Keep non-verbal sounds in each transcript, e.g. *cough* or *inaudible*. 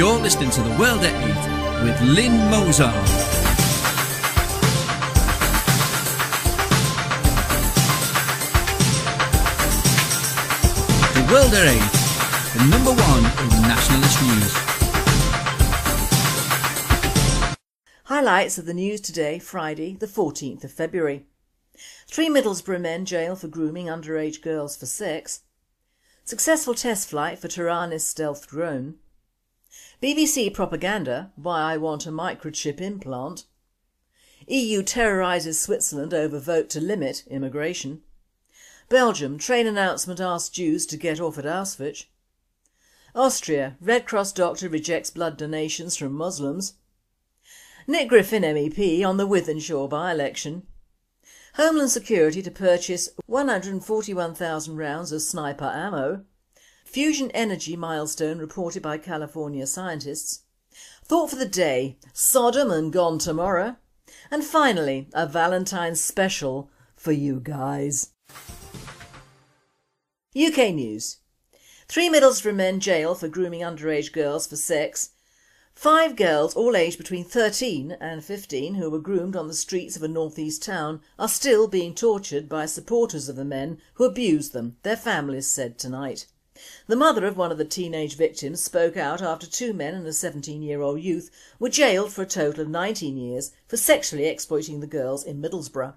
You're listening to The World at 8 with Lynn Mozart. The World at 8, the number one in nationalist news. Highlights of the news today, Friday the 14th of February. Three Middlesbrough men jailed for grooming underage girls for sex. Successful test flight for Taranis stealth drone. BBC propaganda, why I want a microchip implant. EU terrorises Switzerland over vote to limit immigration. Belgium, train announcement asks Jews to get off at Auschwitz. Austria, Red Cross doctor rejects blood donations from Muslims. Nick Griffin MEP on the Wythenshawe by-election. Homeland Security to purchase 141,000 rounds of sniper ammo. Fusion energy milestone reported by California scientists. Thought for the day, Sodom and gone tomorrow. And finally, a Valentine's special for you guys. UK News Three Middlesbrough men jail for grooming underage girls for sex Five girls, all aged between 13 and 15, who were groomed on the streets of a northeast town are still being tortured by supporters of the men who abused them, their families said tonight. The mother of one of the teenage victims spoke out after two men and a 17 year old youth were jailed for a total of 19 years for sexually exploiting the girls in Middlesbrough.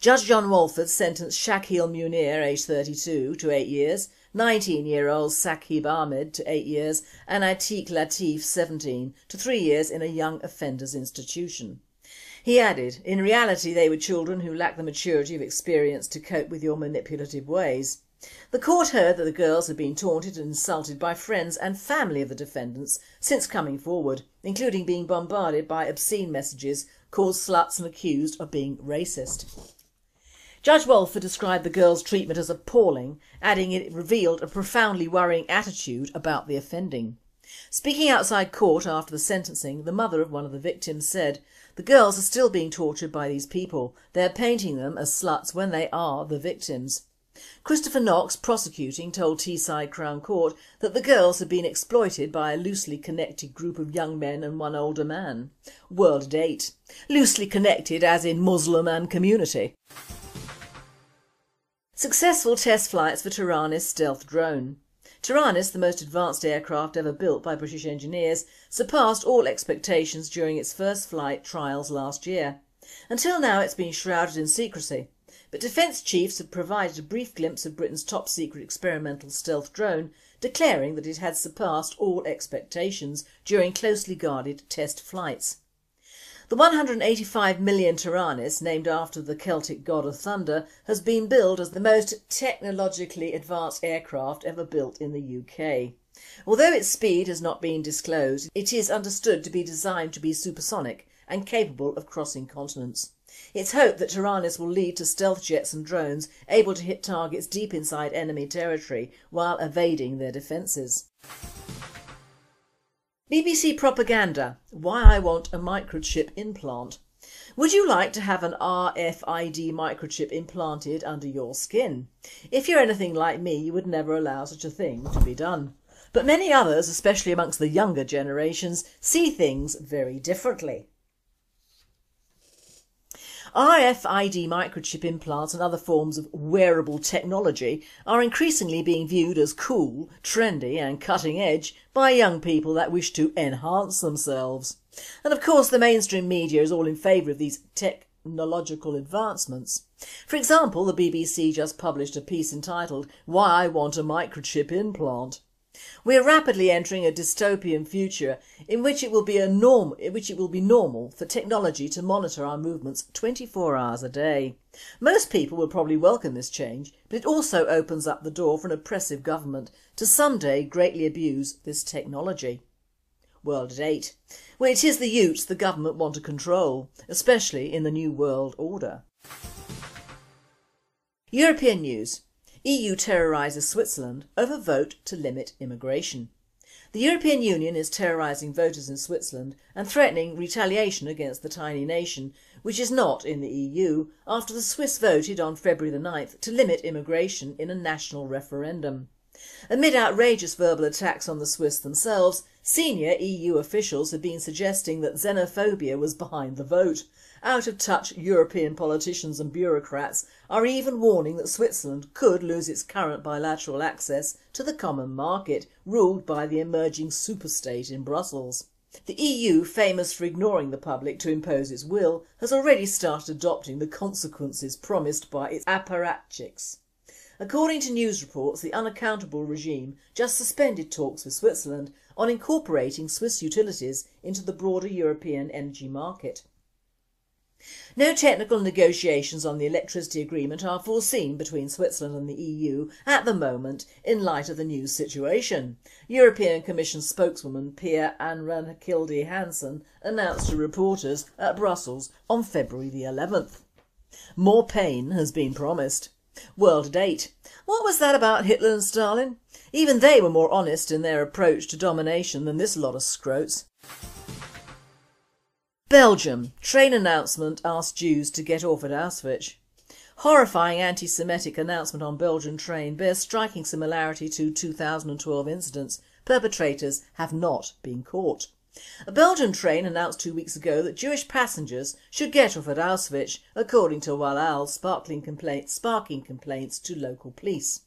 Judge John Walford sentenced Shakil Munir, aged 32, to eight years 19-year-old Saqib Ahmed to 8 years and Atiq Latif, 17, to 3 years in a young offenders institution. He added, in reality they were children who lacked the maturity of experience to cope with your manipulative ways. The court heard that the girls had been taunted and insulted by friends and family of the defendants since coming forward, including being bombarded by obscene messages, called sluts and accused of being racist. Judge Walford described the girls' treatment as appalling, adding it revealed a profoundly worrying attitude about the offending. Speaking outside court after the sentencing, the mother of one of the victims said, the girls are still being tortured by these people, they are painting them as sluts when they are the victims. Christopher Knox, prosecuting, told Teesside Crown Court that the girls had been exploited by a loosely connected group of young men and one older man. World at 8. Loosely connected as in Muslim and community. Successful test flights for Taranis stealth drone. Taranis, the most advanced aircraft ever built by British engineers, surpassed all expectations during its first flight trials last year. Until now it's been shrouded in secrecy, but defence chiefs have provided a brief glimpse of Britain's top secret experimental stealth drone, declaring that it had surpassed all expectations during closely guarded test flights. The 185 million Taranis, named after the Celtic god of thunder, has been billed as the most technologically advanced aircraft ever built in the UK. Although its speed has not been disclosed, it is understood to be designed to be supersonic and capable of crossing continents. It's hoped that Taranis will lead to stealth jets and drones able to hit targets deep inside enemy territory while evading their defences. BBC Propaganda Why I Want a Microchip Implant Would you like to have an RFID microchip implanted under your skin? If you're anything like me you would never allow such a thing to be done. But many others, especially amongst the younger generations, see things very differently. RFID microchip implants and other forms of wearable technology are increasingly being viewed as cool, trendy and cutting edge by young people that wish to enhance themselves. And of course the mainstream media is all in favour of these technological advancements. For example, the BBC just published a piece entitled Why I Want a Microchip Implant. We are rapidly entering a dystopian future in which it will be a norm in which it will be normal for technology to monitor our movements 24 hours a day. Most people will probably welcome this change, but it also opens up the door for an oppressive government to someday greatly abuse this technology. World at 8. Well it is the youths the government want to control, especially in the new world order. European news EU terrorises Switzerland over vote to limit immigration. The European Union is terrorising voters in Switzerland and threatening retaliation against the tiny nation, which is not in the EU, after the Swiss voted on February the 9th to limit immigration in a national referendum. Amid outrageous verbal attacks on the Swiss themselves, senior EU officials have been suggesting that xenophobia was behind the vote. Out of touch European politicians and bureaucrats are even warning that Switzerland could lose its current bilateral access to the common market ruled by the emerging superstate in Brussels. The EU, famous for ignoring the public to impose its will, has already started adopting the consequences promised by its apparatchiks. According to news reports, the unaccountable regime just suspended talks with Switzerland on incorporating Swiss utilities into the broader European energy market. No technical negotiations on the electricity agreement are foreseen between Switzerland and the EU at the moment in light of the new situation, European Commission spokeswoman Pia Ahrenkilde Hansen announced to reporters at Brussels on February the 11th. More pain has been promised. World at 8. What was that about Hitler and Stalin? Even they were more honest in their approach to domination than this lot of scroats. Belgium. Train announcement asks Jews to get off at Auschwitz. Horrifying anti-Semitic announcement on Belgian train bears striking similarity to 2012 incidents. Perpetrators have not been caught. A Belgian train announced two weeks ago that Jewish passengers should get off at Auschwitz according to Walla sparkling complaints, sparking complaints to local police.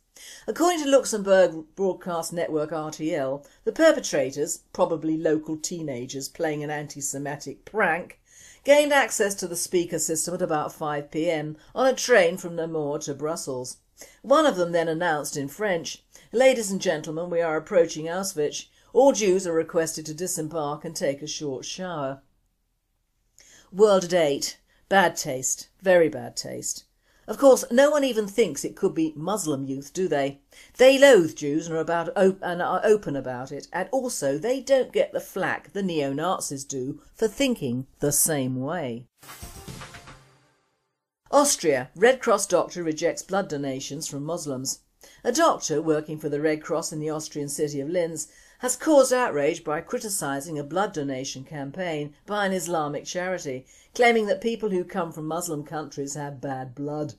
According to Luxembourg broadcast network RTL, the perpetrators, probably local teenagers playing an anti-Semitic prank, gained access to the speaker system at about 5pm on a train from Namur to Brussels. One of them then announced in French, ladies and gentlemen we are approaching Auschwitz, all Jews are requested to disembark and take a short shower. World at 8. Bad taste, very bad taste. Of course, no one even thinks it could be Muslim youth, do they? They loathe Jews and are, about, and are open about it, and also they don't get the flack the neo-Nazis do for thinking the same way. Austria. Red Cross doctor rejects blood donations from Muslims. A doctor working for the Red Cross in the Austrian city of Linz has caused outrage by criticising a blood donation campaign by an Islamic charity, claiming that people who come from Muslim countries have bad blood.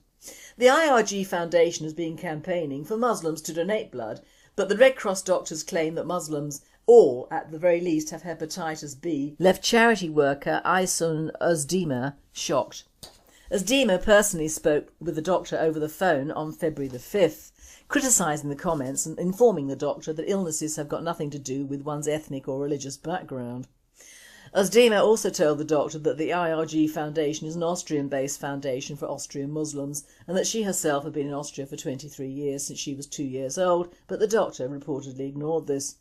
The IRG Foundation has been campaigning for Muslims to donate blood, but the Red Cross doctors claim that Muslims all at the very least have hepatitis B left charity worker Aysun Özdemir shocked. Özdemir personally spoke with the doctor over the phone on February the 5th criticising the comments and informing the doctor that illnesses have got nothing to do with one's ethnic or religious background. Özdemir also told the doctor that the IRG Foundation is an Austrian-based foundation for Austrian Muslims and that she herself had been in Austria for 23 years since she was two years old, but the doctor reportedly ignored this.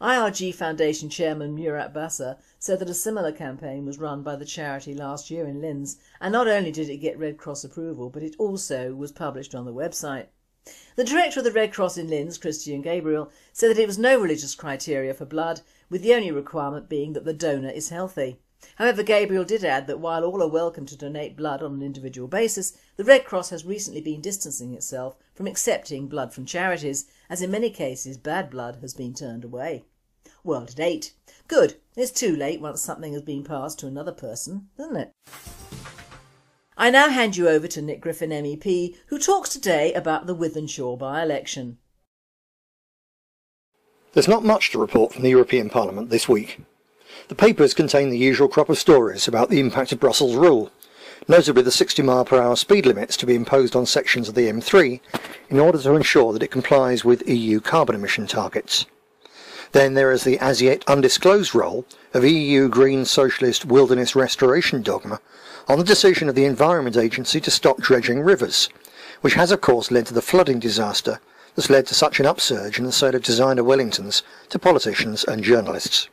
IRG Foundation chairman Murat Basa said that a similar campaign was run by the charity last year in Linz and not only did it get Red Cross approval but it also was published on the website. The director of the Red Cross in Linz, Christian Gabriel, said that it was no religious criteria for blood, with the only requirement being that the donor is healthy. However, Gabriel did add that while all are welcome to donate blood on an individual basis, the Red Cross has recently been distancing itself from accepting blood from charities, as in many cases bad blood has been turned away. World at 8. Good, it's too late once something has been passed to another person, isn't it? I now hand you over to Nick Griffin MEP who talks today about the Wythenshawe by-election. There's not much to report from the European Parliament this week. The papers contain the usual crop of stories about the impact of Brussels rule, notably the 60 mile per hour speed limits to be imposed on sections of the M3 in order to ensure that it complies with EU carbon emission targets. Then there is the as yet undisclosed role of EU Green Socialist Wilderness Restoration dogma on the decision of the Environment Agency to stop dredging rivers, which has of course led to the flooding disaster that's led to such an upsurge in the sale of designer Wellingtons to politicians and journalists.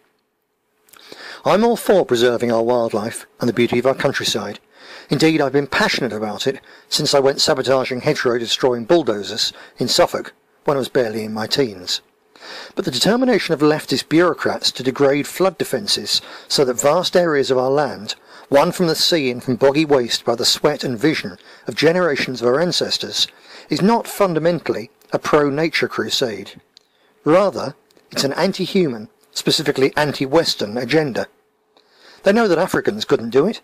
I'm all for preserving our wildlife and the beauty of our countryside. Indeed, I've been passionate about it since I went sabotaging hedgerow destroying bulldozers in Suffolk when I was barely in my teens. But the determination of leftist bureaucrats to degrade flood defences so that vast areas of our land won from the sea and from boggy waste by the sweat and vision of generations of our ancestors, is not fundamentally a pro-nature crusade. Rather, it's an anti-human, specifically anti-Western agenda. They know that Africans couldn't do it,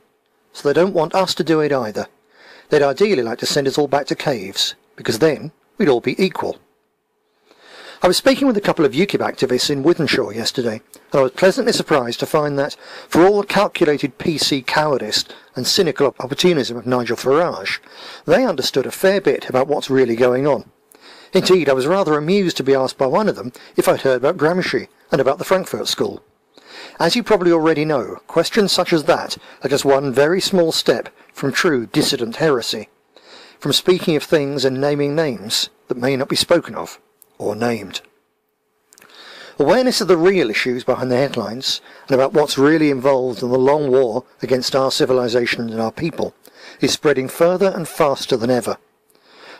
so they don't want us to do it either. They'd ideally like to send us all back to caves, because then we'd all be equal. I was speaking with a couple of UKIP activists in Wythenshawe yesterday, and I was pleasantly surprised to find that, for all the calculated PC cowardice and cynical opportunism of Nigel Farage, they understood a fair bit about what's really going on. Indeed, I was rather amused to be asked by one of them if I'd heard about Gramsci and about the Frankfurt School. As you probably already know, questions such as that are just one very small step from true dissident heresy, from speaking of things and naming names that may not be spoken of or named. Awareness of the real issues behind the headlines and about what's really involved in the long war against our civilization and our people is spreading further and faster than ever.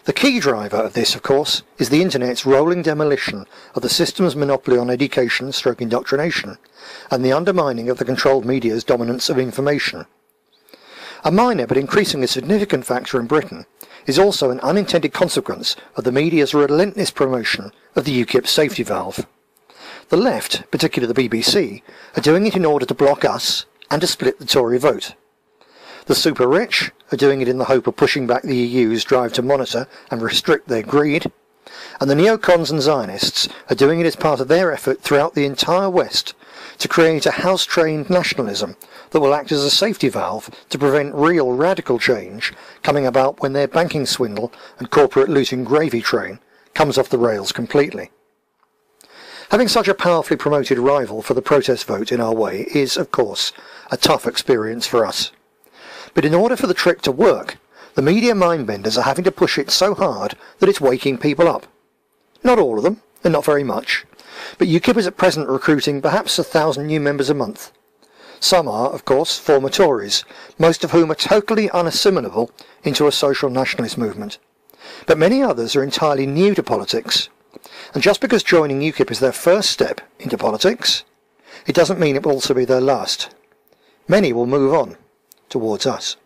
The key driver of this, of course, is the Internet's rolling demolition of the system's monopoly on education stroke indoctrination and the undermining of the controlled media's dominance of information. A minor but increasingly significant factor in Britain is also an unintended consequence of the media's relentless promotion of the UKIP safety valve. The left, particularly the BBC, are doing it in order to block us and to split the Tory vote. The super rich are doing it in the hope of pushing back the EU's drive to monitor and restrict their greed, and the neocons and Zionists are doing it as part of their effort throughout the entire West to create a house-trained nationalism that will act as a safety valve to prevent real radical change coming about when their banking swindle and corporate looting gravy train comes off the rails completely. Having such a powerfully promoted rival for the protest vote in our way is, of course, a tough experience for us. But in order for the trick to work, the media mindbenders are having to push it so hard that it's waking people up. Not all of them, and not very much, but UKIP is at present recruiting perhaps a thousand new members a month. Some are, of course, former Tories, most of whom are totally unassimilable into a social nationalist movement. But many others are entirely new to politics. And just because joining UKIP is their first step into politics, it doesn't mean it will also be their last. Many will move on towards us.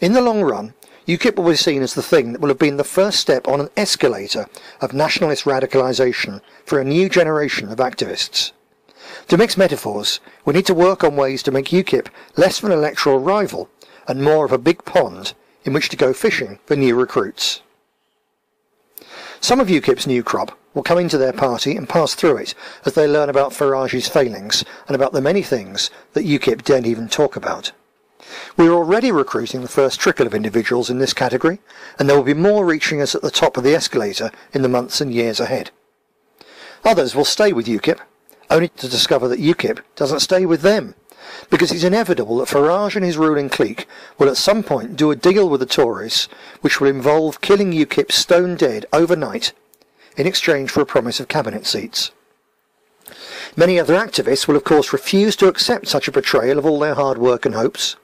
In the long run, UKIP will be seen as the thing that will have been the first step on an escalator of nationalist radicalisation for a new generation of activists. To mix metaphors, we need to work on ways to make UKIP less of an electoral rival and more of a big pond in which to go fishing for new recruits. Some of UKIP's new crop will come into their party and pass through it as they learn about Farage's failings and about the many things that UKIP daren't even talk about. We are already recruiting the first trickle of individuals in this category, and there will be more reaching us at the top of the escalator in the months and years ahead. Others will stay with UKIP, only to discover that UKIP doesn't stay with them, because it's inevitable that Farage and his ruling clique will at some point do a deal with the Tories which will involve killing UKIP stone dead overnight in exchange for a promise of cabinet seats. Many other activists will of course refuse to accept such a betrayal of all their hard work and hopes,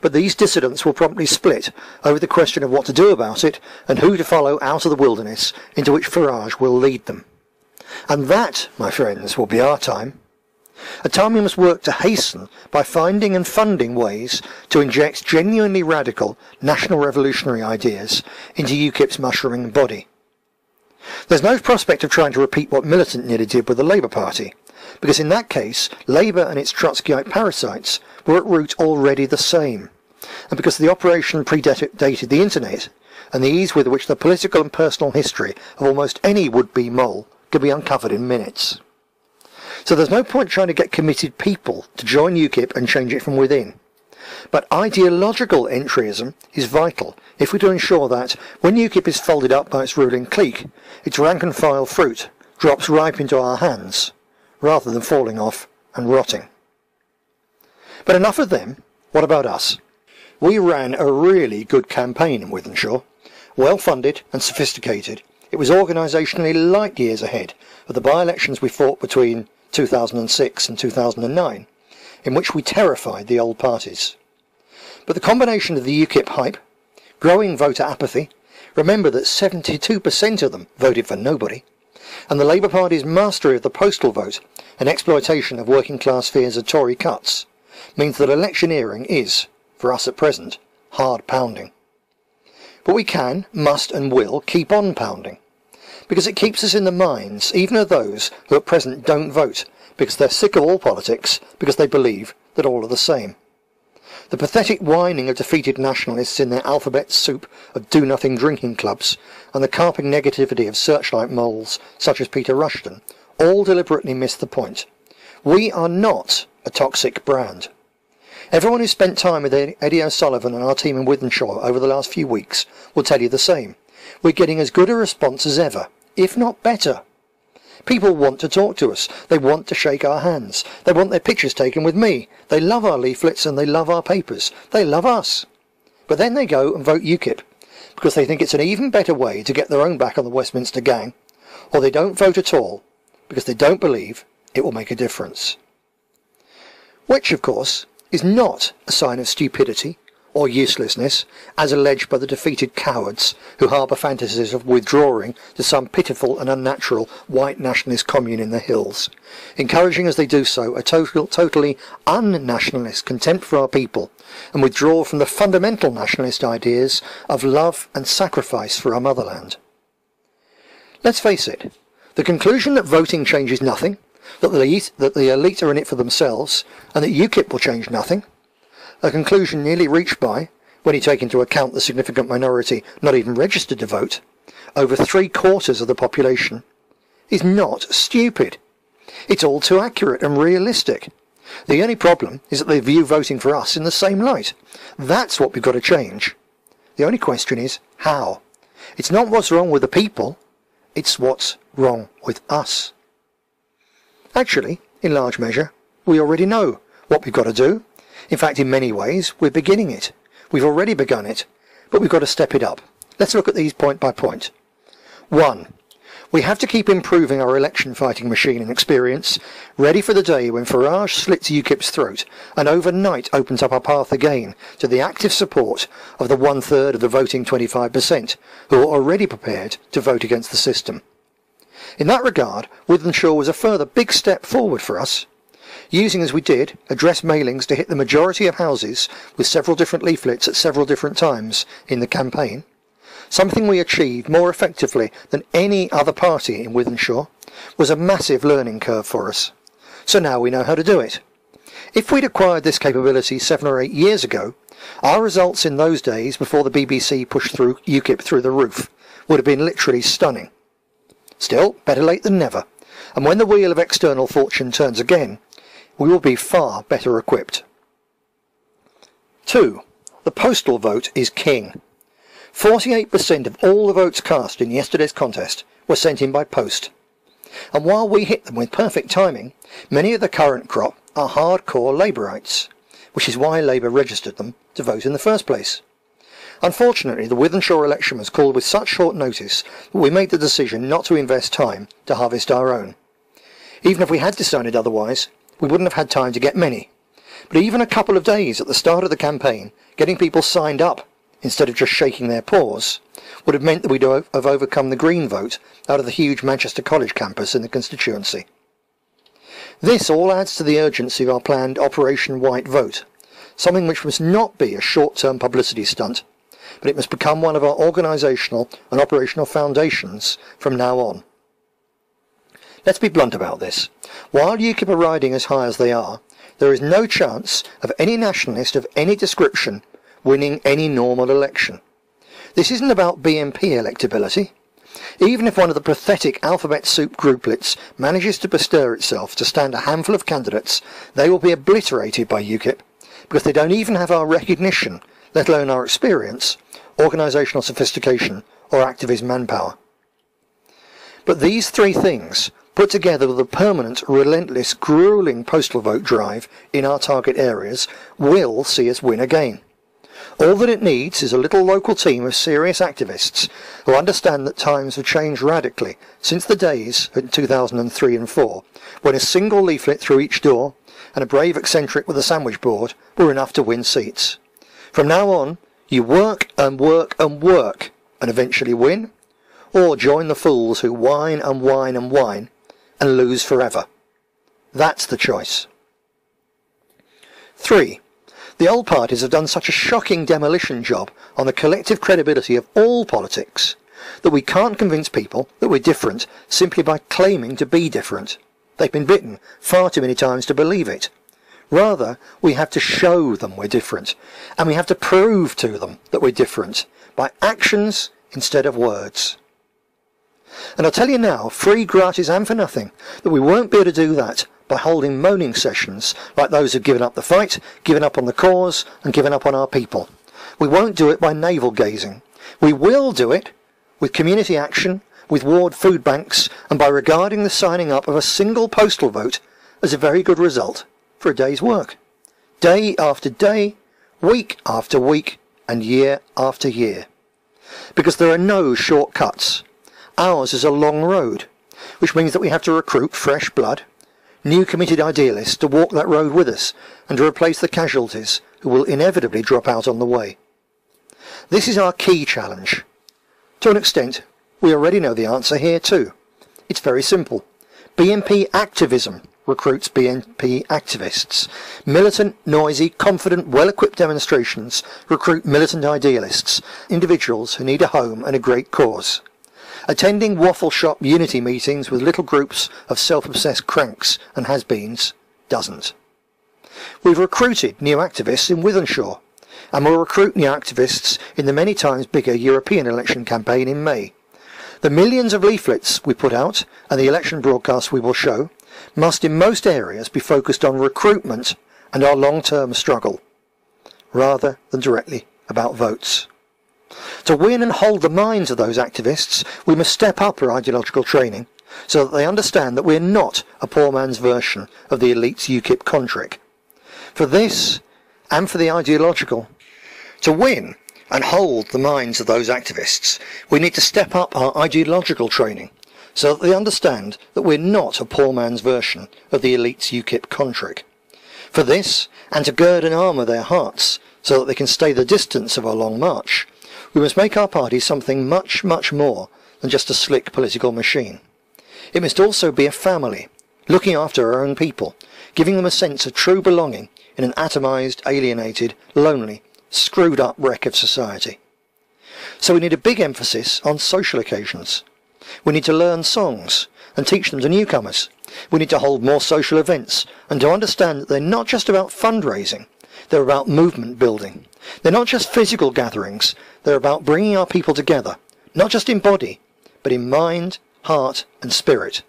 but these dissidents will promptly split over the question of what to do about it and who to follow out of the wilderness into which Farage will lead them. And that, my friends, will be our time. A time we must work to hasten by finding and funding ways to inject genuinely radical national revolutionary ideas into UKIP's mushrooming body. There's no prospect of trying to repeat what Militant nearly did with the Labour Party, because in that case, Labour and its Trotskyite parasites were at root already the same, and because the operation predated the internet, and the ease with which the political and personal history of almost any would-be mole could be uncovered in minutes. So there's no point trying to get committed people to join UKIP and change it from within. But ideological entryism is vital if we're to ensure that, when UKIP is folded up by its ruling clique, its rank and file fruit drops ripe into our hands, rather than falling off and rotting. But enough of them, what about us? We ran a really good campaign in Wythenshawe, well funded and sophisticated. It was organisationally light years ahead of the by-elections we fought between 2006 and 2009, in which we terrified the old parties. But the combination of the UKIP hype, growing voter apathy, remember that 72% of them voted for nobody, and the Labour Party's mastery of the postal vote and exploitation of working class fears of Tory cuts means that electioneering is, for us at present, hard pounding. But we can, must and will keep on pounding, because it keeps us in the minds even of those who at present don't vote, because they're sick of all politics, because they believe that all are the same. The pathetic whining of defeated nationalists in their alphabet soup of do-nothing drinking clubs, and the carping negativity of searchlight moles such as Peter Rushton, all deliberately miss the point. We are not a toxic brand. Everyone who's spent time with Eddie O'Sullivan and our team in Wythenshawe over the last few weeks will tell you the same. We're getting as good a response as ever, if not better. People want to talk to us. They want to shake our hands. They want their pictures taken with me. They love our leaflets and they love our papers. They love us. But then they go and vote UKIP because they think it's an even better way to get their own back on the Westminster gang, or they don't vote at all because they don't believe it will make a difference. Which, of course, is not a sign of stupidity or uselessness, as alleged by the defeated cowards who harbour fantasies of withdrawing to some pitiful and unnatural white nationalist commune in the hills, encouraging as they do so a total, totally un-nationalist contempt for our people, and withdraw from the fundamental nationalist ideas of love and sacrifice for our motherland. Let's face it, the conclusion that voting changes nothing, that the elite, that the elite are in it for themselves, and that UKIP will change nothing, a conclusion nearly reached by, when you take into account the significant minority not even registered to vote, over three quarters of the population, is not stupid. It's all too accurate and realistic. The only problem is that they view voting for us in the same light. That's what we've got to change. The only question is how. It's not what's wrong with the people, it's what's wrong with us. Actually, in large measure, we already know what we've got to do in fact, in many ways, we're beginning it. We've already begun it, but we've got to step it up. Let's look at these point by point. One, we have to keep improving our election fighting machine and experience, ready for the day when Farage slits UKIP's throat and overnight opens up our path again to the active support of the one-third of the voting 25% who are already prepared to vote against the system. In that regard, Wythenshawe was a further big step forward for us using as we did address mailings to hit the majority of houses with several different leaflets at several different times in the campaign, something we achieved more effectively than any other party in Wythenshawe, was a massive learning curve for us. So now we know how to do it. If we'd acquired this capability seven or eight years ago, our results in those days before the BBC pushed through UKIP through the roof would have been literally stunning. Still, better late than never. And when the wheel of external fortune turns again, we will be far better equipped. 2. The postal vote is king. 48% of all the votes cast in yesterday's contest were sent in by post. And while we hit them with perfect timing, many of the current crop are hardcore Labourites, which is why Labour registered them to vote in the first place. Unfortunately, the Wythenshawe election was called with such short notice that we made the decision not to invest time to harvest our own. Even if we had decided otherwise, we wouldn't have had time to get many. But even a couple of days at the start of the campaign, getting people signed up instead of just shaking their paws, would have meant that we'd have overcome the Green vote out of the huge Manchester College campus in the constituency. This all adds to the urgency of our planned Operation White Vote, something which must not be a short-term publicity stunt, but it must become one of our organisational and operational foundations from now on. Let's be blunt about this. While UKIP are riding as high as they are, there is no chance of any nationalist of any description winning any normal election. This isn't about BNP electability. Even if one of the pathetic alphabet soup grouplets manages to bestir itself to stand a handful of candidates, they will be obliterated by UKIP because they don't even have our recognition, let alone our experience, organisational sophistication or activist manpower. But these three things put together with a permanent, relentless, grueling postal vote drive in our target areas, will see us win again. All that it needs is a little local team of serious activists who understand that times have changed radically since the days in 2003 and 4 when a single leaflet through each door and a brave eccentric with a sandwich board were enough to win seats. From now on, you work and work and work and eventually win, or join the fools who whine and whine and whine and lose forever. That's the choice. 3. The old parties have done such a shocking demolition job on the collective credibility of all politics that we can't convince people that we're different simply by claiming to be different. They've been bitten far too many times to believe it. Rather, we have to show them we're different, and we have to prove to them that we're different by actions instead of words. And I'll tell you now, free, gratis and for nothing, that we won't be able to do that by holding moaning sessions like those who've given up the fight, given up on the cause and given up on our people. We won't do it by navel gazing. We will do it with community action, with ward food banks and by regarding the signing up of a single postal vote as a very good result for a day's work. Day after day, week after week and year after year. Because there are no shortcuts. Ours is a long road, which means that we have to recruit fresh blood, new committed idealists to walk that road with us and to replace the casualties who will inevitably drop out on the way. This is our key challenge. To an extent, we already know the answer here too. It's very simple. BNP activism recruits BNP activists. Militant, noisy, confident, well-equipped demonstrations recruit militant idealists, individuals who need a home and a great cause. Attending waffle shop unity meetings with little groups of self-obsessed cranks and has-beens doesn't. We've recruited new activists in Wythenshawe, and we'll recruit new activists in the many times bigger European election campaign in May. The millions of leaflets we put out and the election broadcasts we will show must in most areas be focused on recruitment and our long-term struggle, rather than directly about votes. To win and hold the minds of those activists, we must step up our ideological training so that they understand that we're not a poor man's version of the elite's UKIP contrick. For this, and for the ideological, to win and hold the minds of those activists, we need to step up our ideological training so that they understand that we're not a poor man's version of the elite's UKIP contrick. For this, and to gird and armour their hearts so that they can stay the distance of our long march, we must make our party something much, much more than just a slick political machine. It must also be a family, looking after our own people, giving them a sense of true belonging in an atomised, alienated, lonely, screwed up wreck of society. So we need a big emphasis on social occasions. We need to learn songs and teach them to newcomers. We need to hold more social events and to understand that they're not just about fundraising, they're about movement building. They're not just physical gatherings, they're about bringing our people together, not just in body, but in mind, heart and spirit.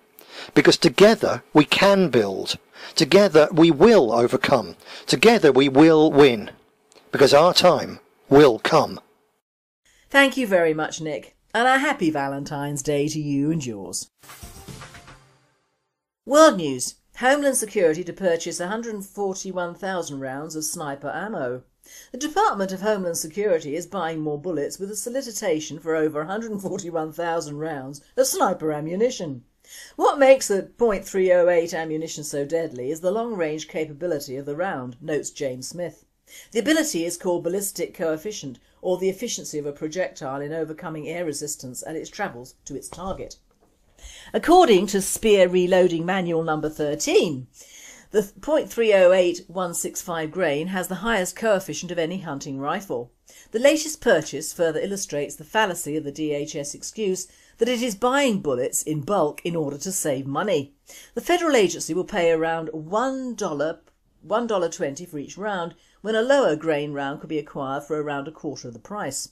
Because together we can build. Together we will overcome. Together we will win because our time will come. Thank you very much, Nick, and a happy Valentine's Day to you and yours. World News Homeland Security to purchase 141,000 rounds of sniper ammo. The Department of Homeland Security is buying more bullets with a solicitation for over 141,000 rounds of sniper ammunition. What makes the .308 ammunition so deadly is the long-range capability of the round, notes James Smith. The ability is called ballistic coefficient or the efficiency of a projectile in overcoming air resistance at its travels to its target. According to Speer Reloading Manual number 13, the .308 165 grain has the highest coefficient of any hunting rifle. The latest purchase further illustrates the fallacy of the DHS excuse that it is buying bullets in bulk in order to save money. The federal agency will pay around $1, $1.20 for each round when a lower grain round could be acquired for around a quarter of the price.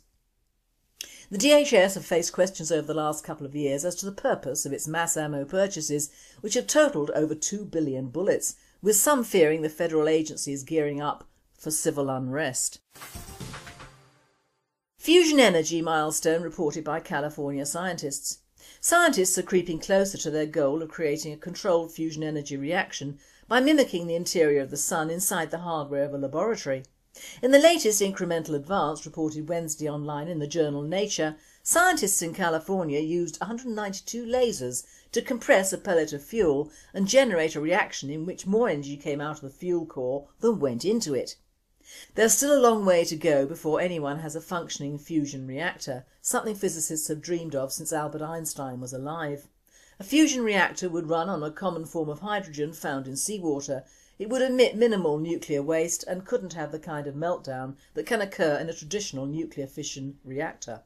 The DHS have faced questions over the last couple of years as to the purpose of its mass ammo purchases which have totalled over 2 billion bullets, with some fearing the federal agency is gearing up for civil unrest. Fusion energy milestone reported by California scientists. Scientists are creeping closer to their goal of creating a controlled fusion energy reaction by mimicking the interior of the sun inside the hardware of a laboratory. In the latest incremental advance reported Wednesday online in the journal Nature, scientists in California used 192 lasers to compress a pellet of fuel and generate a reaction in which more energy came out of the fuel core than went into it. There's still a long way to go before anyone has a functioning fusion reactor, something physicists have dreamed of since Albert Einstein was alive. A fusion reactor would run on a common form of hydrogen found in seawater. It would emit minimal nuclear waste and couldn't have the kind of meltdown that can occur in a traditional nuclear fission reactor.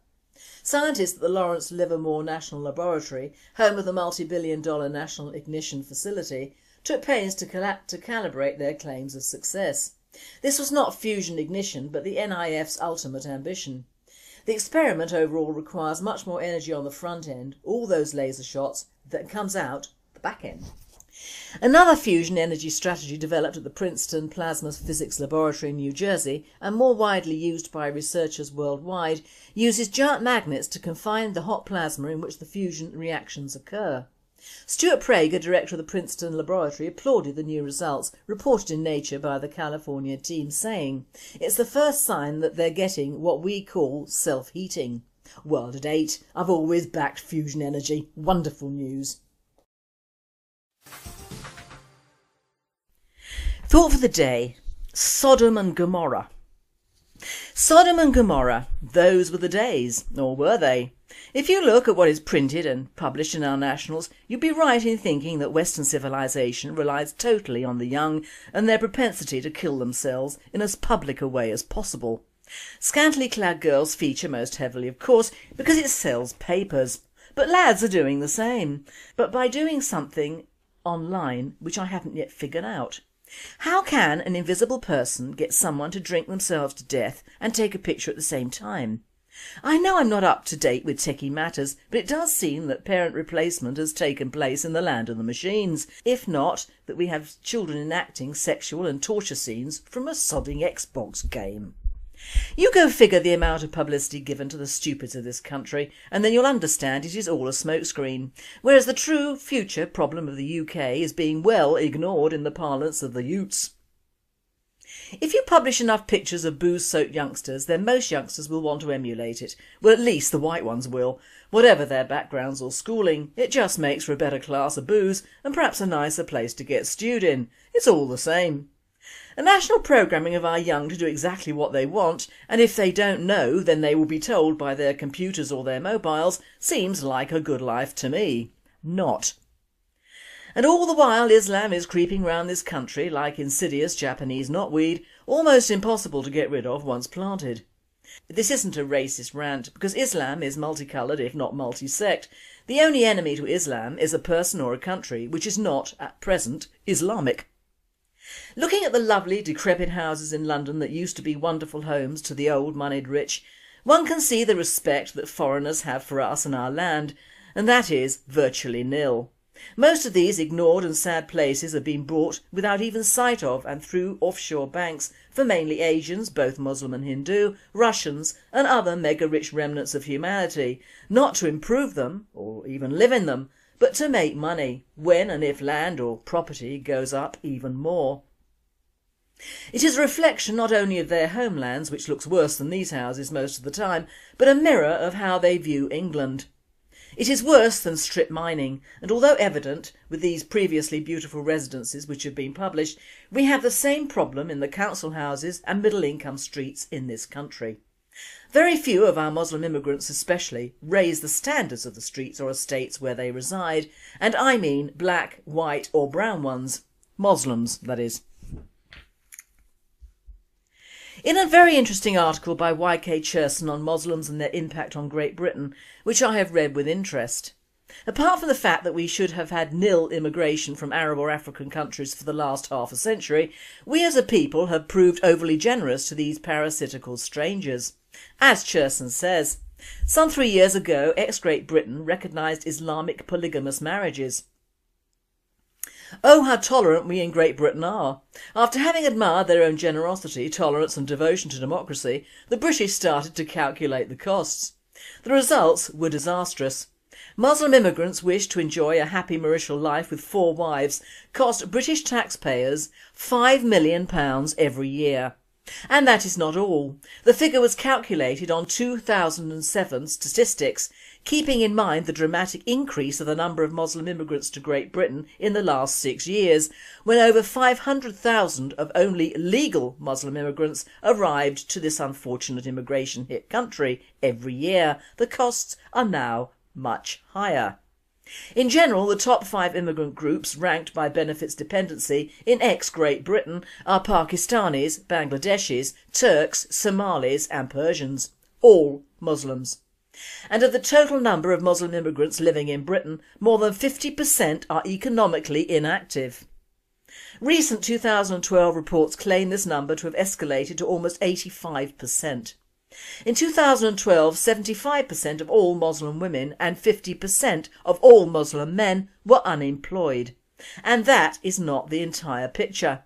Scientists at the Lawrence Livermore National Laboratory, home of the multi-billion dollar National Ignition Facility, took pains to, to calibrate their claims of success. This was not fusion ignition but the NIF's ultimate ambition. The experiment overall requires much more energy on the front end, all those laser shots, that comes out the back end. Another fusion energy strategy developed at the Princeton Plasma Physics Laboratory in New Jersey and more widely used by researchers worldwide uses giant magnets to confine the hot plasma in which the fusion reactions occur. Stewart Prager, director of the Princeton laboratory, applauded the new results reported in Nature by the California team saying, it's the first sign that they're getting what we call self-heating. World at 8, I've always backed fusion energy. Wonderful news. Thought for the day, Sodom and Gomorrah. Sodom and Gomorrah, those were the days, or were they? If you look at what is printed and published in our nationals, you'd be right in thinking that Western civilization relies totally on the young and their propensity to kill themselves in as public a way as possible. Scantily clad girls feature most heavily of course because it sells papers, but lads are doing the same, but by doing something online which I haven't yet figured out. How can an invisible person get someone to drink themselves to death and take a picture at the same time? I know I'm not up to date with techie matters, but it does seem that parent replacement has taken place in the land of the machines, if not that we have children enacting sexual and torture scenes from a sodding Xbox game. You go figure the amount of publicity given to the stupids of this country and then you'll understand it is all a smokescreen, whereas the true future problem of the UK is being well ignored in the parlance of the Utes. If you publish enough pictures of booze-soaked youngsters then most youngsters will want to emulate it, well at least the white ones will, whatever their backgrounds or schooling, it just makes for a better class of booze and perhaps a nicer place to get stewed in, it's all the same. A national programming of our young to do exactly what they want and if they don't know then they will be told by their computers or their mobiles seems like a good life to me. Not. And all the while Islam is creeping round this country like insidious Japanese knotweed, almost impossible to get rid of once planted. This isn't a racist rant because Islam is multicoloured if not multi-sect. The only enemy to Islam is a person or a country which is not, at present, Islamic. Looking at the lovely decrepit houses in London that used to be wonderful homes to the old moneyed rich, one can see the respect that foreigners have for us and our land, and that is virtually nil. Most of these ignored and sad places have been bought without even sight of and through offshore banks for mainly Asians, both Muslim and Hindu, Russians and other mega rich remnants of humanity, not to improve them or even live in them, but to make money when and if land or property goes up even more. It is a reflection not only of their homelands, which looks worse than these houses most of the time, but a mirror of how they view England. It is worse than strip mining and although evident with these previously beautiful residences which have been published, we have the same problem in the council houses and middle income streets in this country. Very few of our Muslim immigrants especially raise the standards of the streets or estates where they reside and I mean black, white or brown ones. Muslims that is. In a very interesting article by Y.K. Cherson on Muslims and their impact on Great Britain, which I have read with interest. Apart from the fact that we should have had nil immigration from Arab or African countries for the last half a century, we as a people have proved overly generous to these parasitical strangers. As Cherson says, some three years ago ex-Great Britain recognised Islamic polygamous marriages. Oh how tolerant we in Great Britain are. After having admired their own generosity, tolerance and devotion to democracy, the British started to calculate the costs. The results were disastrous. Muslim immigrants wished to enjoy a happy marital life with four wives cost British taxpayers £5 million every year. And that is not all. The figure was calculated on 2007 statistics keeping in mind the dramatic increase of the number of Muslim immigrants to Great Britain in the last six years, when over 500,000 of only legal Muslim immigrants arrived to this unfortunate immigration hit country every year. The costs are now much higher. In general, the top five immigrant groups ranked by benefits dependency in ex-Great Britain are Pakistanis, Bangladeshis, Turks, Somalis and Persians, all Muslims and of the total number of Muslim immigrants living in Britain, more than 50% are economically inactive. Recent 2012 reports claim this number to have escalated to almost 85%. In 2012 75% of all Muslim women and 50% of all Muslim men were unemployed. And that is not the entire picture.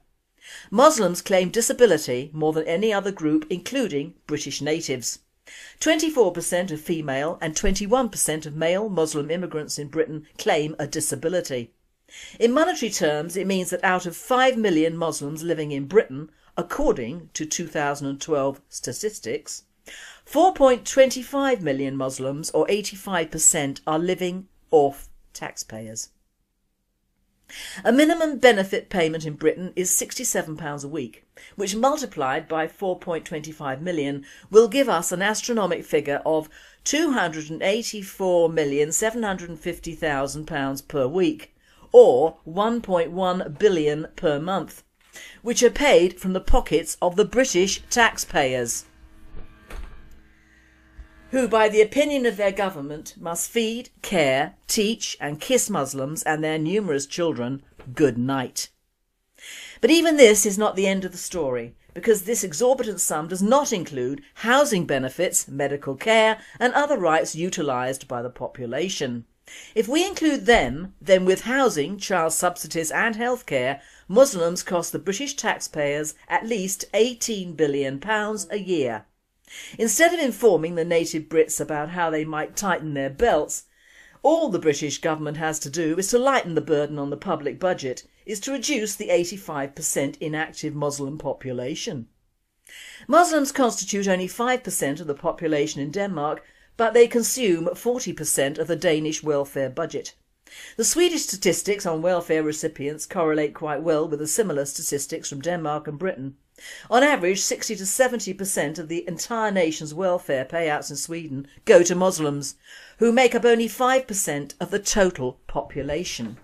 Muslims claim disability more than any other group including British natives. 24% of female and 21% of male Muslim immigrants in Britain claim a disability. In monetary terms it means that out of 5 million Muslims living in Britain, according to 2012 statistics, 4.25 million Muslims or 85% are living off taxpayers. A minimum benefit payment in Britain is £67 a week, which multiplied by 4.25 million will give us an astronomical figure of £284,750,000 per week, or £1.1 billion per month, which are paid from the pockets of the British taxpayers who by the opinion of their government must feed, care, teach and kiss Muslims and their numerous children good night. But even this is not the end of the story because this exorbitant sum does not include housing benefits, medical care and other rights utilised by the population. If we include them, then with housing, child subsidies and healthcare, Muslims cost the British taxpayers at least £18 billion a year. Instead of informing the native Brits about how they might tighten their belts, all the British government has to do is to lighten the burden on the public budget, is to reduce the 85% inactive Muslim population. Muslims constitute only 5% of the population in Denmark but they consume 40% of the Danish welfare budget. The Swedish statistics on welfare recipients correlate quite well with the similar statistics from Denmark and Britain. On average 60 to 70% of the entire nation's welfare payouts in Sweden go to Muslims, who make up only 5% of the total population.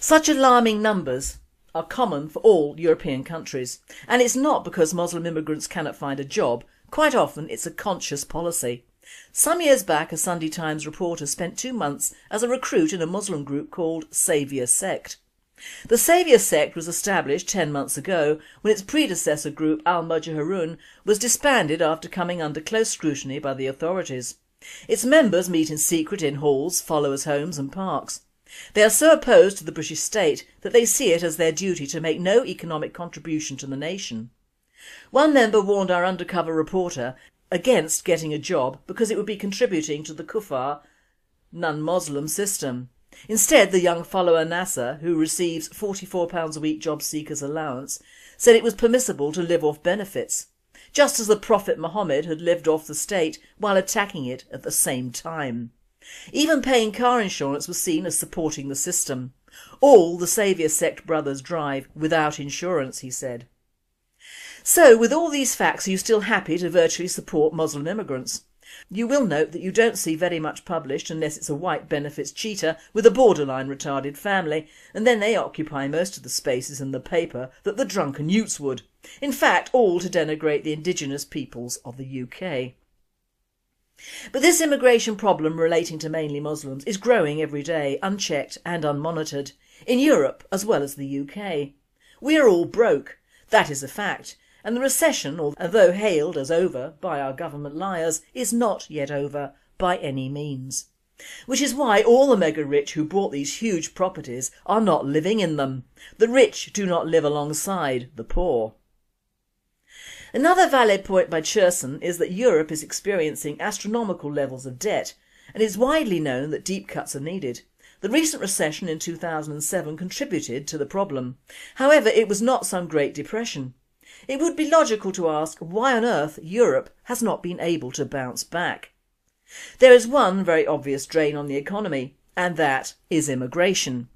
Such alarming numbers are common for all European countries and it's not because Muslim immigrants cannot find a job, quite often it's a conscious policy. Some years back a Sunday Times reporter spent two months as a recruit in a Muslim group called Saviour Sect. The Saviour sect was established 10 months ago when its predecessor group Al-Muhajiroun was disbanded after coming under close scrutiny by the authorities. Its members meet in secret in halls, followers' homes and parks. They are so opposed to the British state that they see it as their duty to make no economic contribution to the nation. One member warned our undercover reporter against getting a job because it would be contributing to the kuffar non-Muslim system. Instead the young follower Nasser, who receives £44 a week job seekers allowance, said it was permissible to live off benefits, just as the Prophet Muhammad had lived off the state while attacking it at the same time. Even paying car insurance was seen as supporting the system. All the Saviour sect brothers drive without insurance, he said. So with all these facts are you still happy to virtually support Muslim immigrants? You will note that you don't see very much published unless it's a white benefits cheater with a borderline retarded family and then they occupy most of the spaces in the paper that the drunken Utes would, in fact all to denigrate the indigenous peoples of the UK. But this immigration problem relating to mainly Muslims is growing every day unchecked and unmonitored, in Europe as well as the UK. We are all broke, that is a fact and the recession, although hailed as over by our government liars, is not yet over by any means. Which is why all the mega rich who bought these huge properties are not living in them. The rich do not live alongside the poor. Another valid point by Cherson is that Europe is experiencing astronomical levels of debt and it is widely known that deep cuts are needed. The recent recession in 2007 contributed to the problem. However, it was not some Great Depression. It would be logical to ask why on earth Europe has not been able to bounce back. There is one very obvious drain on the economy and that is immigration.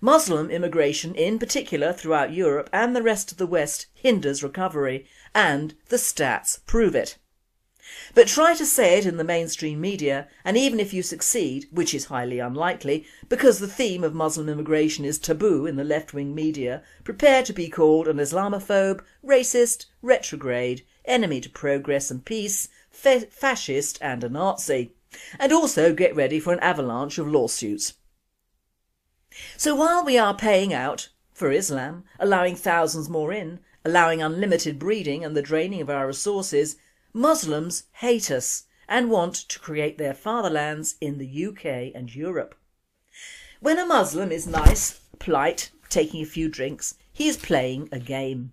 Muslim immigration in particular throughout Europe and the rest of the West hinders recovery and the stats prove it. But try to say it in the mainstream media and even if you succeed, which is highly unlikely because the theme of Muslim immigration is taboo in the left-wing media, prepare to be called an Islamophobe, racist, retrograde, enemy to progress and peace, fa fascist and a Nazi. And also get ready for an avalanche of lawsuits. So while we are paying out for Islam, allowing thousands more in, allowing unlimited breeding and the draining of our resources, Muslims hate us and want to create their fatherlands in the UK and Europe. When a Muslim is nice, polite, taking a few drinks, he is playing a game.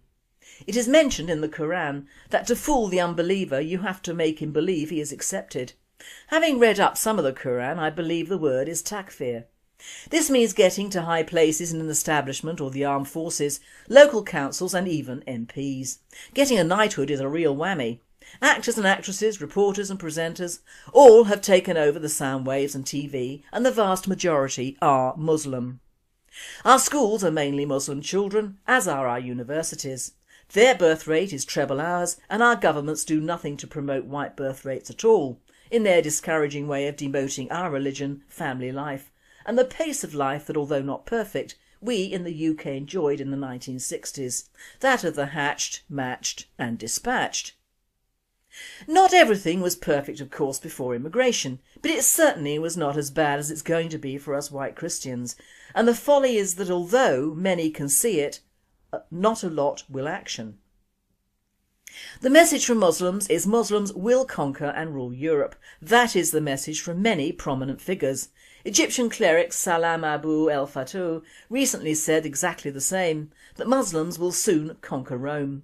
It is mentioned in the Quran that to fool the unbeliever you have to make him believe he is accepted. Having read up some of the Quran I believe the word is takfir. This means getting to high places in an establishment or the armed forces, local councils and even MPs. Getting a knighthood is a real whammy. Actors and actresses, reporters and presenters all have taken over the sound waves and TV and the vast majority are Muslim. Our schools are mainly Muslim children as are our universities. Their birth rate is treble ours and our governments do nothing to promote white birth rates at all in their discouraging way of demoting our religion, family life and the pace of life that although not perfect we in the UK enjoyed in the 1960s, that of the hatched, matched and dispatched. Not everything was perfect of course before immigration, but it certainly was not as bad as it's going to be for us white Christians and the folly is that although many can see it, uh, not a lot will action. The message from Muslims is Muslims will conquer and rule Europe. That is the message from many prominent figures. Egyptian cleric Salam Abu el Fatou recently said exactly the same, that Muslims will soon conquer Rome.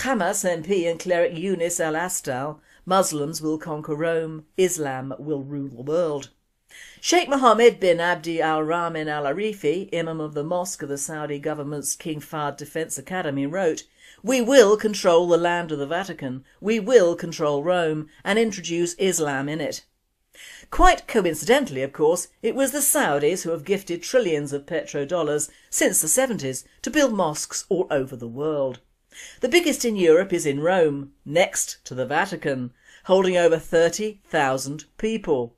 Hamas MP and cleric Yunis al Astal, Muslims will conquer Rome, Islam will rule the world. Sheikh Mohammed bin Abdi al Rahman al Arifi, Imam of the Mosque of the Saudi government's King Fahd Defence Academy wrote, We will control the land of the Vatican, we will control Rome and introduce Islam in it. Quite coincidentally of course, it was the Saudis who have gifted trillions of petrodollars since the 70s to build mosques all over the world. The biggest in Europe is in Rome, next to the Vatican, holding over 30,000 people.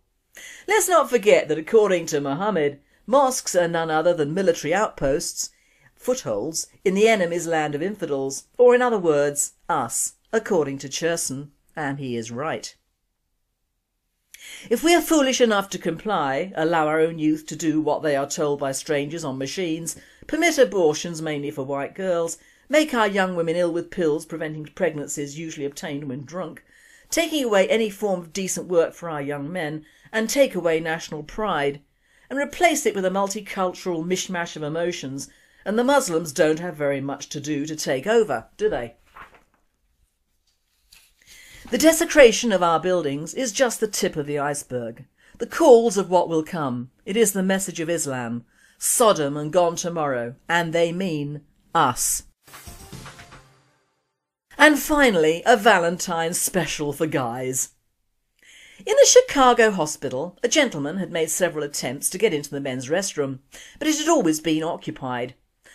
Let's not forget that according to Mohammed, mosques are none other than military outposts, footholds in the enemy's land of infidels, or in other words, us, according to Cherson, and he is right. If we are foolish enough to comply, allow our own youth to do what they are told by strangers on machines, permit abortions mainly for white girls, make our young women ill with pills preventing pregnancies usually obtained when drunk, taking away any form of decent work for our young men and take away national pride and replace it with a multicultural mishmash of emotions and the Muslims don't have very much to do to take over, do they? The desecration of our buildings is just the tip of the iceberg. The calls of what will come. It is the message of Islam. Sodom and gone tomorrow. And they mean us. And finally, a Valentine's special for guys. In a Chicago hospital, a gentleman had made several attempts to get into the men's restroom, but it had always been occupied.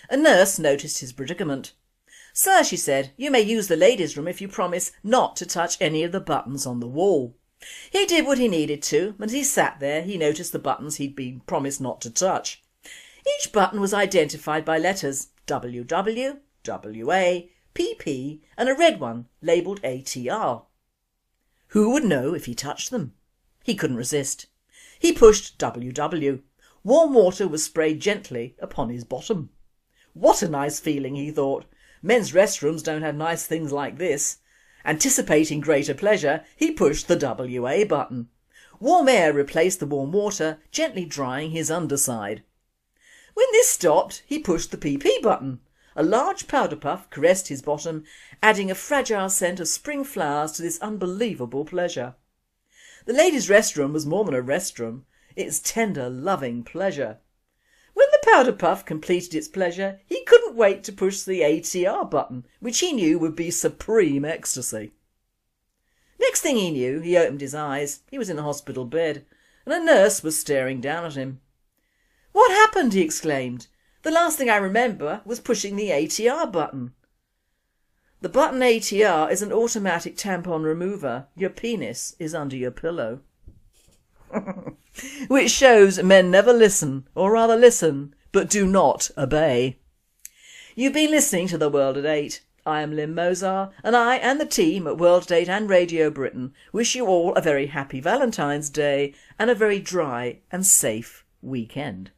A nurse noticed his predicament. Sir, she said, you may use the ladies' room if you promise not to touch any of the buttons on the wall. He did what he needed to, and as he sat there he noticed the buttons he'd been promised not to touch. Each button was identified by letters WW, WA, PP and a red one labelled ATR. Who would know if he touched them? He couldn't resist. He pushed WW. Warm water was sprayed gently upon his bottom. What a nice feeling, he thought. Men's restrooms don't have nice things like this. Anticipating greater pleasure, he pushed the WA button. Warm air replaced the warm water, gently drying his underside. When this stopped, he pushed the PP button. A large powder puff caressed his bottom, adding a fragile scent of spring flowers to this unbelievable pleasure. The ladies' restroom was more than a restroom, its tender, loving pleasure. When the powder puff completed its pleasure, he couldn't wait to push the ATR button, which he knew would be supreme ecstasy. Next thing he knew, he opened his eyes, he was in the hospital bed, and a nurse was staring down at him. What happened? he exclaimed. The last thing I remember was pushing the ATR button. The button ATR is an automatic tampon remover. Your penis is under your pillow. *laughs* Which shows men never listen, or rather listen, but do not obey. You've been listening to The World at 8. I am Lynn Mozar and I and the team at World at 8 and Radio Britain wish you all a very happy Valentine's Day and a very dry and safe weekend.